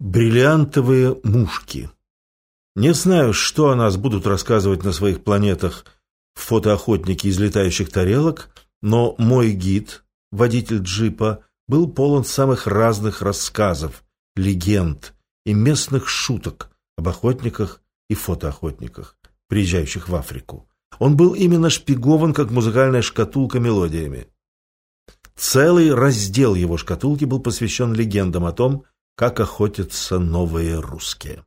Бриллиантовые мушки. Не знаю, что о нас будут рассказывать на своих планетах фотоохотники из летающих тарелок, но мой гид, водитель джипа, был полон самых разных рассказов, легенд и местных шуток об охотниках и фотоохотниках, приезжающих в Африку. Он был именно шпигован, как музыкальная шкатулка мелодиями. Целый раздел его шкатулки был посвящен легендам о том, как охотятся новые русские.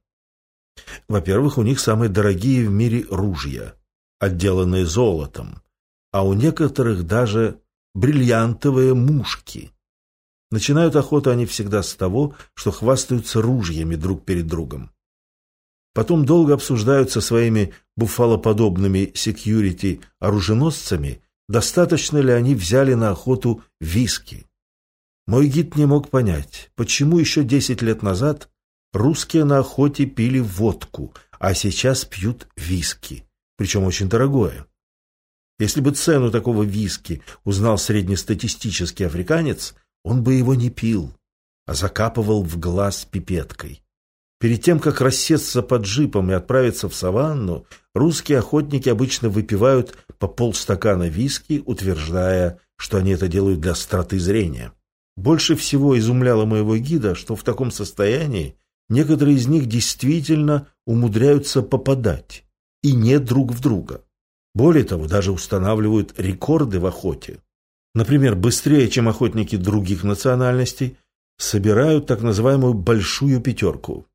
Во-первых, у них самые дорогие в мире ружья, отделанные золотом, а у некоторых даже бриллиантовые мушки. Начинают охоту они всегда с того, что хвастаются ружьями друг перед другом. Потом долго обсуждают со своими буфалоподобными секьюрити-оруженосцами, достаточно ли они взяли на охоту виски. Мой гид не мог понять, почему еще десять лет назад русские на охоте пили водку, а сейчас пьют виски, причем очень дорогое. Если бы цену такого виски узнал среднестатистический африканец, он бы его не пил, а закапывал в глаз пипеткой. Перед тем, как рассесться под джипом и отправиться в саванну, русские охотники обычно выпивают по полстакана виски, утверждая, что они это делают для остроты зрения. Больше всего изумляло моего гида, что в таком состоянии некоторые из них действительно умудряются попадать, и не друг в друга. Более того, даже устанавливают рекорды в охоте. Например, быстрее, чем охотники других национальностей, собирают так называемую «большую пятерку».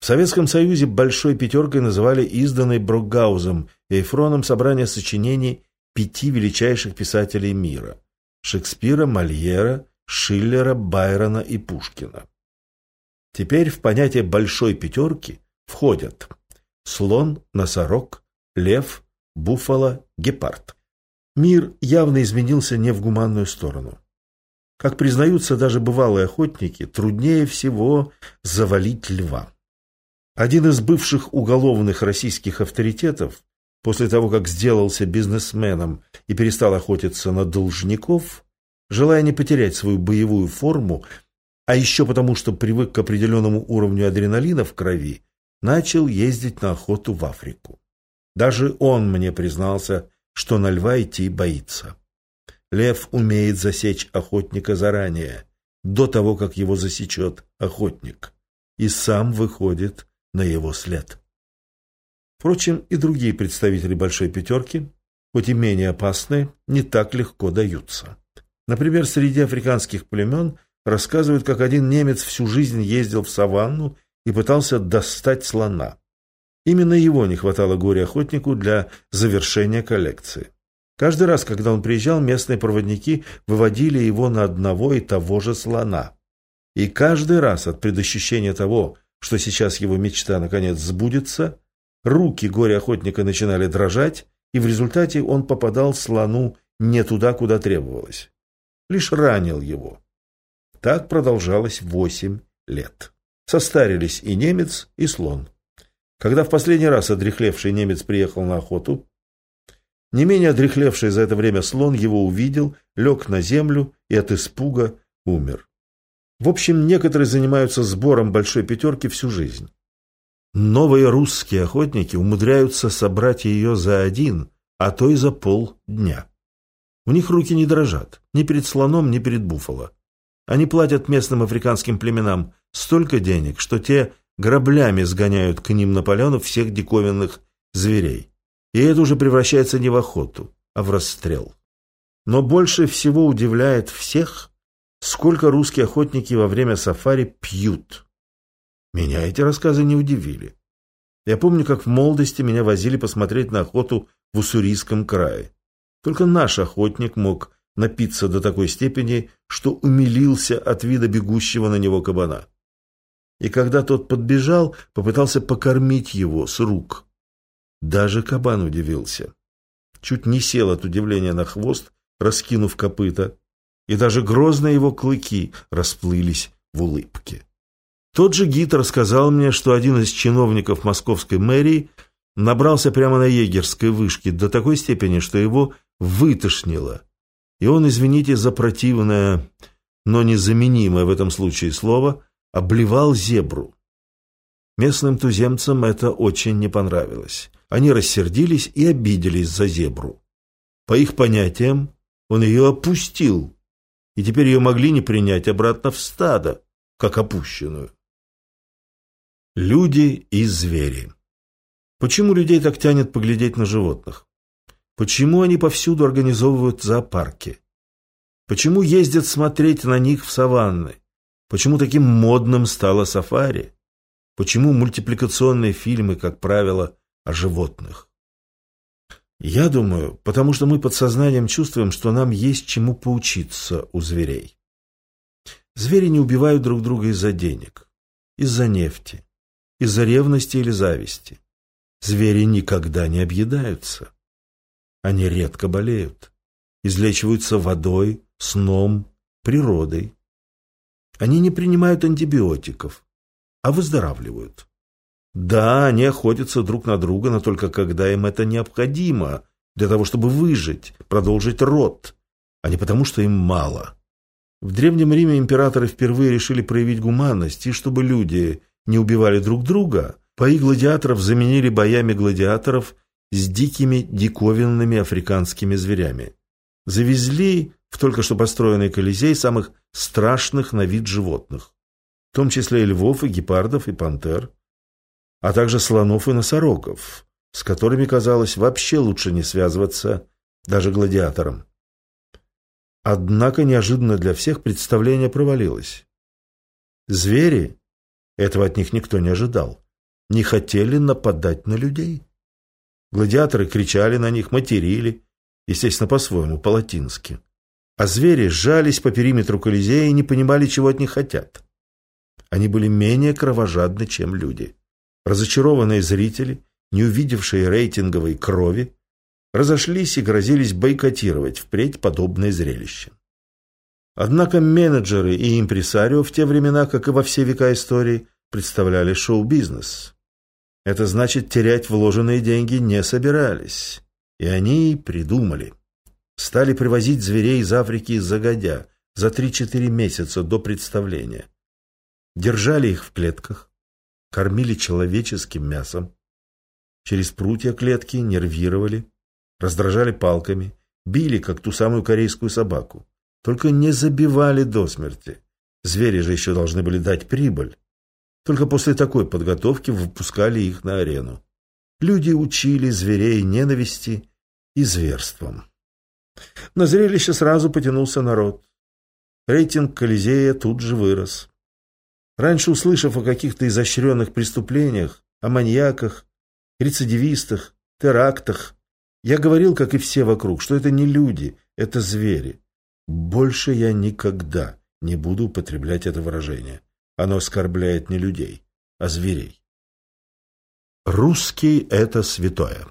В Советском Союзе «большой пятеркой» называли изданной Брокгаузом и Эйфроном собрание сочинений пяти величайших писателей мира – Шекспира, Мольера, Шиллера, Байрона и Пушкина. Теперь в понятие «большой пятерки» входят слон, носорог, лев, буфало, гепард. Мир явно изменился не в гуманную сторону. Как признаются даже бывалые охотники, труднее всего завалить льва. Один из бывших уголовных российских авторитетов После того, как сделался бизнесменом и перестал охотиться на должников, желая не потерять свою боевую форму, а еще потому, что привык к определенному уровню адреналина в крови, начал ездить на охоту в Африку. Даже он мне признался, что на льва идти боится. Лев умеет засечь охотника заранее, до того, как его засечет охотник, и сам выходит на его след. Впрочем, и другие представители «большой пятерки», хоть и менее опасные, не так легко даются. Например, среди африканских племен рассказывают, как один немец всю жизнь ездил в саванну и пытался достать слона. Именно его не хватало горе-охотнику для завершения коллекции. Каждый раз, когда он приезжал, местные проводники выводили его на одного и того же слона. И каждый раз от предощущения того, что сейчас его мечта наконец сбудется, Руки горе-охотника начинали дрожать, и в результате он попадал слону не туда, куда требовалось. Лишь ранил его. Так продолжалось восемь лет. Состарились и немец, и слон. Когда в последний раз одрехлевший немец приехал на охоту, не менее одрехлевший за это время слон его увидел, лег на землю и от испуга умер. В общем, некоторые занимаются сбором большой пятерки всю жизнь. Новые русские охотники умудряются собрать ее за один, а то и за полдня. У них руки не дрожат, ни перед слоном, ни перед буфало. Они платят местным африканским племенам столько денег, что те граблями сгоняют к ним Наполеону всех диковинных зверей. И это уже превращается не в охоту, а в расстрел. Но больше всего удивляет всех, сколько русские охотники во время сафари пьют. Меня эти рассказы не удивили. Я помню, как в молодости меня возили посмотреть на охоту в Уссурийском крае. Только наш охотник мог напиться до такой степени, что умилился от вида бегущего на него кабана. И когда тот подбежал, попытался покормить его с рук. Даже кабан удивился. Чуть не сел от удивления на хвост, раскинув копыта, и даже грозные его клыки расплылись в улыбке. Тот же гид рассказал мне, что один из чиновников московской мэрии набрался прямо на егерской вышке до такой степени, что его вытошнило. И он, извините за противное, но незаменимое в этом случае слово, обливал зебру. Местным туземцам это очень не понравилось. Они рассердились и обиделись за зебру. По их понятиям, он ее опустил, и теперь ее могли не принять обратно в стадо, как опущенную. Люди и звери. Почему людей так тянет поглядеть на животных? Почему они повсюду организовывают зоопарки? Почему ездят смотреть на них в саванны? Почему таким модным стало сафари? Почему мультипликационные фильмы, как правило, о животных? Я думаю, потому что мы подсознанием чувствуем, что нам есть чему поучиться у зверей. Звери не убивают друг друга из-за денег, из-за нефти, из-за ревности или зависти. Звери никогда не объедаются. Они редко болеют, излечиваются водой, сном, природой. Они не принимают антибиотиков, а выздоравливают. Да, они охотятся друг на друга, но только когда им это необходимо, для того, чтобы выжить, продолжить род, а не потому, что им мало. В Древнем Риме императоры впервые решили проявить гуманность, и чтобы люди не убивали друг друга, бои гладиаторов заменили боями гладиаторов с дикими диковинными африканскими зверями. Завезли в только что построенный Колизей самых страшных на вид животных, в том числе и львов, и гепардов, и пантер, а также слонов и носорогов, с которыми, казалось, вообще лучше не связываться даже гладиаторам. Однако неожиданно для всех представление провалилось. Звери, этого от них никто не ожидал, не хотели нападать на людей. Гладиаторы кричали на них, материли, естественно, по-своему, по-латински. А звери сжались по периметру Колизея и не понимали, чего от них хотят. Они были менее кровожадны, чем люди. Разочарованные зрители, не увидевшие рейтинговой крови, разошлись и грозились бойкотировать впредь подобное зрелище. Однако менеджеры и импресарио в те времена, как и во все века истории, представляли шоу-бизнес. Это значит, терять вложенные деньги не собирались. И они придумали. Стали привозить зверей из Африки загодя, за 3-4 месяца до представления. Держали их в клетках, кормили человеческим мясом. Через прутья клетки нервировали, раздражали палками, били, как ту самую корейскую собаку. Только не забивали до смерти. Звери же еще должны были дать прибыль. Только после такой подготовки выпускали их на арену. Люди учили зверей ненависти и зверством. На зрелище сразу потянулся народ. Рейтинг Колизея тут же вырос. Раньше, услышав о каких-то изощренных преступлениях, о маньяках, рецидивистах, терактах, я говорил, как и все вокруг, что это не люди, это звери. Больше я никогда не буду употреблять это выражение. Оно оскорбляет не людей, а зверей. Русский – это святое.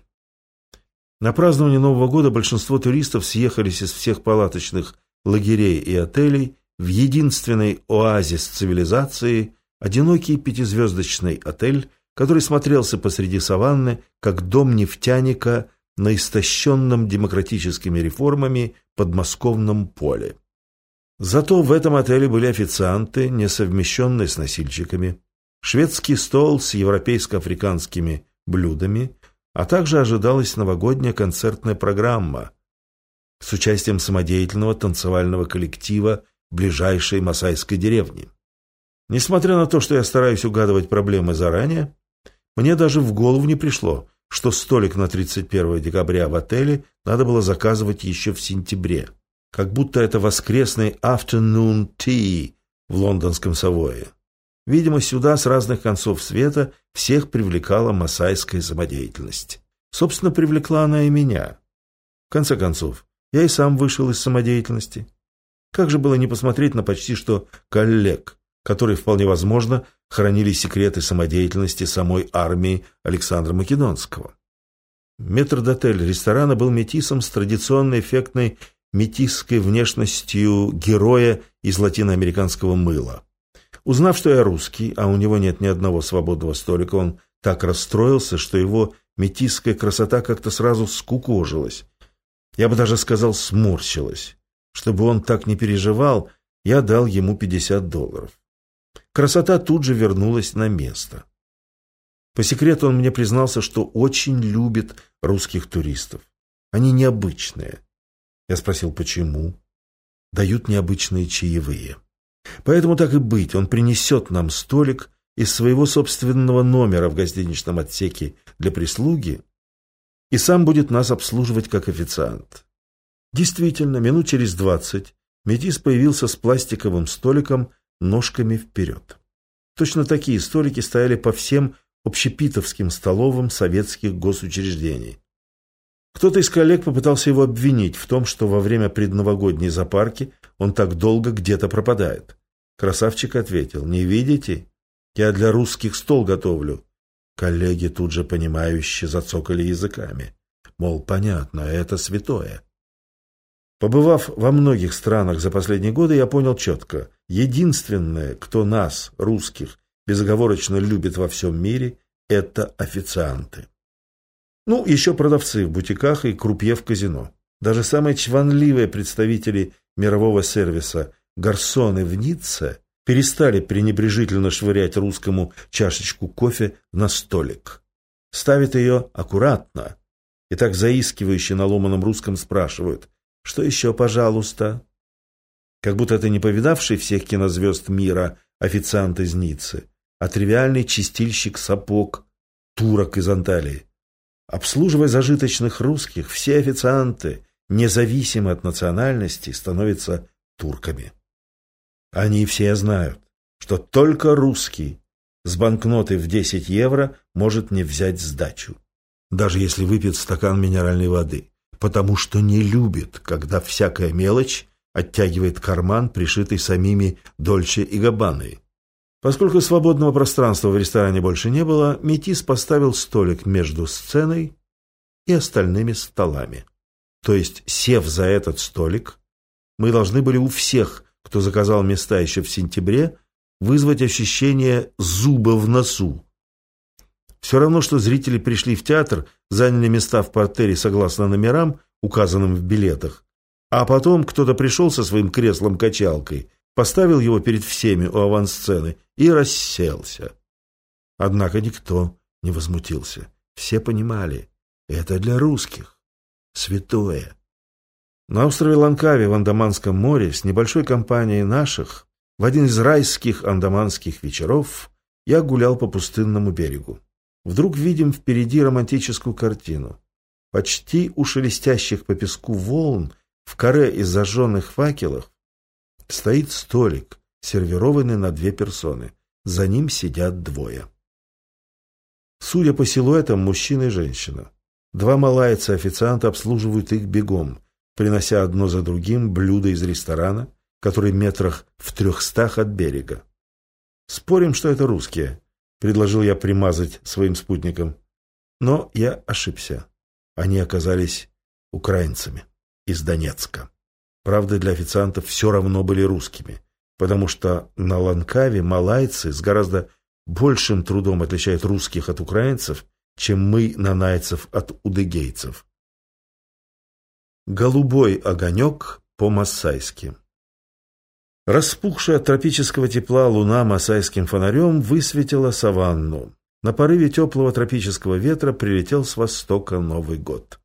На празднование Нового года большинство туристов съехались из всех палаточных лагерей и отелей в единственный оазис цивилизации – одинокий пятизвездочный отель, который смотрелся посреди саванны, как дом нефтяника на истощенном демократическими реформами подмосковном поле. Зато в этом отеле были официанты, несовмещенные с носильщиками, шведский стол с европейско-африканскими блюдами, а также ожидалась новогодняя концертная программа с участием самодеятельного танцевального коллектива ближайшей масайской деревни. Несмотря на то, что я стараюсь угадывать проблемы заранее, мне даже в голову не пришло, что столик на 31 декабря в отеле надо было заказывать еще в сентябре как будто это воскресный afternoon tea в лондонском Савое. Видимо, сюда с разных концов света всех привлекала масайская самодеятельность. Собственно, привлекла она и меня. В конце концов, я и сам вышел из самодеятельности. Как же было не посмотреть на почти что коллег, которые, вполне возможно, хранили секреты самодеятельности самой армии Александра Македонского. Метрдотель ресторана был метисом с традиционной эффектной метисской внешностью героя из латиноамериканского мыла. Узнав, что я русский, а у него нет ни одного свободного столика, он так расстроился, что его метисская красота как-то сразу скукожилась. Я бы даже сказал, сморщилась. Чтобы он так не переживал, я дал ему 50 долларов. Красота тут же вернулась на место. По секрету он мне признался, что очень любит русских туристов. Они необычные. Я спросил, почему? Дают необычные чаевые. Поэтому так и быть, он принесет нам столик из своего собственного номера в гостиничном отсеке для прислуги и сам будет нас обслуживать как официант. Действительно, минут через двадцать Метис появился с пластиковым столиком ножками вперед. Точно такие столики стояли по всем общепитовским столовым советских госучреждений. Кто-то из коллег попытался его обвинить в том, что во время предновогодней запарки он так долго где-то пропадает. Красавчик ответил, «Не видите? Я для русских стол готовлю». Коллеги тут же понимающе зацокали языками. Мол, понятно, это святое. Побывав во многих странах за последние годы, я понял четко. Единственное, кто нас, русских, безоговорочно любит во всем мире, это официанты. Ну, еще продавцы в бутиках и крупье в казино. Даже самые чванливые представители мирового сервиса, гарсоны в Ницце, перестали пренебрежительно швырять русскому чашечку кофе на столик. Ставят ее аккуратно и так заискивающе на ломаном русском спрашивают «Что еще, пожалуйста?» Как будто это не повидавший всех кинозвезд мира официант из Ниццы, а тривиальный чистильщик сапог, турок из Анталии. Обслуживая зажиточных русских, все официанты, независимо от национальности, становятся турками. Они все знают, что только русский с банкноты в 10 евро может не взять сдачу, даже если выпьет стакан минеральной воды, потому что не любит, когда всякая мелочь оттягивает карман, пришитый самими Дольче и Габбаной. Поскольку свободного пространства в ресторане больше не было, Метис поставил столик между сценой и остальными столами. То есть, сев за этот столик, мы должны были у всех, кто заказал места еще в сентябре, вызвать ощущение зуба в носу. Все равно, что зрители пришли в театр, заняли места в портере согласно номерам, указанным в билетах, а потом кто-то пришел со своим креслом-качалкой – поставил его перед всеми у авансцены и расселся. Однако никто не возмутился. Все понимали, это для русских, святое. На острове Ланкаве в Андаманском море с небольшой компанией наших в один из райских андаманских вечеров я гулял по пустынному берегу. Вдруг видим впереди романтическую картину. Почти у шелестящих по песку волн в коре из зажженных факелов Стоит столик, сервированный на две персоны. За ним сидят двое. Судя по силуэтам, мужчина и женщина. Два малайца-официанта обслуживают их бегом, принося одно за другим блюда из ресторана, который метрах в трехстах от берега. «Спорим, что это русские», — предложил я примазать своим спутникам. Но я ошибся. Они оказались украинцами из Донецка. Правда, для официантов все равно были русскими, потому что на Ланкаве малайцы с гораздо большим трудом отличают русских от украинцев, чем мы нанайцев от удыгейцев. Голубой огонек по-массайски Распухшая от тропического тепла луна массайским фонарем высветила саванну. На порыве теплого тропического ветра прилетел с востока Новый год.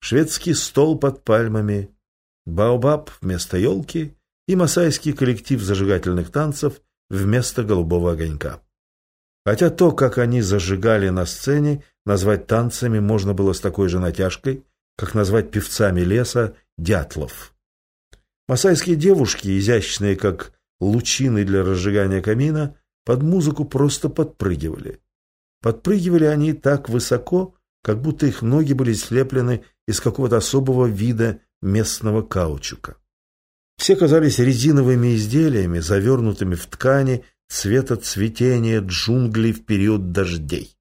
Шведский стол под пальмами, Баобаб вместо елки и масайский коллектив зажигательных танцев вместо голубого огонька. Хотя то, как они зажигали на сцене, назвать танцами можно было с такой же натяжкой, как назвать певцами леса дятлов. Масайские девушки, изящные как лучины для разжигания камина, под музыку просто подпрыгивали. Подпрыгивали они так высоко, как будто их ноги были слеплены из какого-то особого вида местного каучука. Все казались резиновыми изделиями, завернутыми в ткани цвета цветения джунглей в период дождей.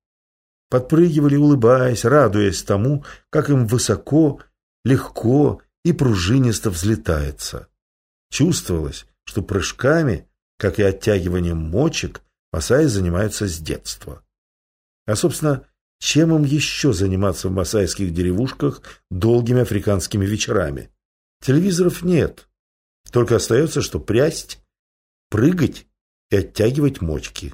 Подпрыгивали, улыбаясь, радуясь тому, как им высоко, легко и пружинисто взлетается. Чувствовалось, что прыжками, как и оттягиванием мочек, масаи занимаются с детства. А, собственно, чем им еще заниматься в масайских деревушках долгими африканскими вечерами? Телевизоров нет. Только остается, что прясть, прыгать и оттягивать мочки.